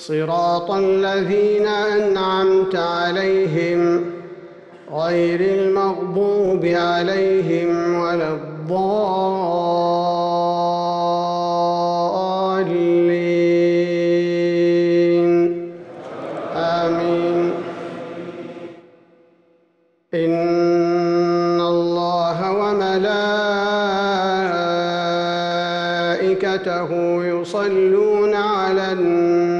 صراط الذين أنعمت عليهم غير المغضوب عليهم ولا الضالين. آمين. إن الله وملائكته يصلون على النبي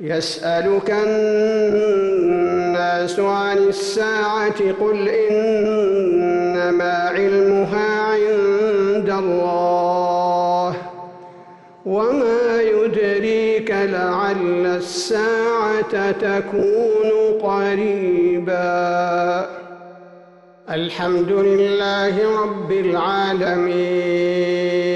يسألك الناس عن الساعة قل إنما علمها عند الله وما يدريك لعل الساعة تكون قريباً. الحمد لله رب العالمين.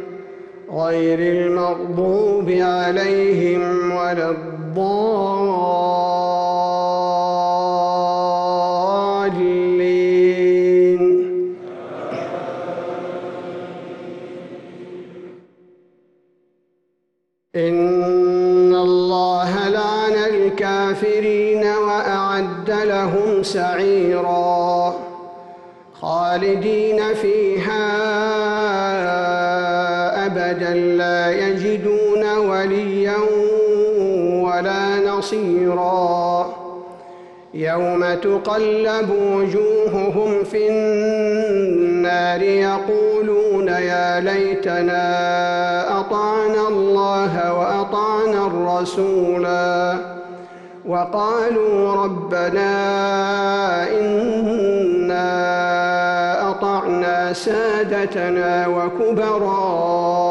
غير المغضوب عليهم ولا الضالين. إن الله لعن الكافرين وأعد لهم سعيراً خالدين فيها أبدا لا يجدون وليا ولا نصيرا. يوم تقلب وجوههم في النار يقولون يا ليتنا أطعنا الله وأطعنا الرسولا. وقالوا ربنا إنا أطعنا سادتنا وكبراءنا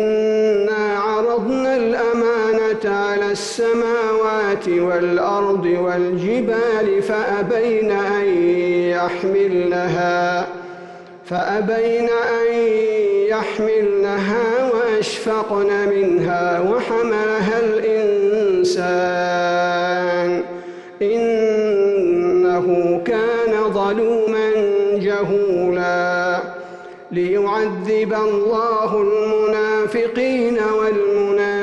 السماوات والأرض والجبال فأبين أن يحملنها فأبين أن يحملنها وأشفقن منها وحملها الإنسان. إنه كان ظلوما جهولا ليعذب الله المنافقين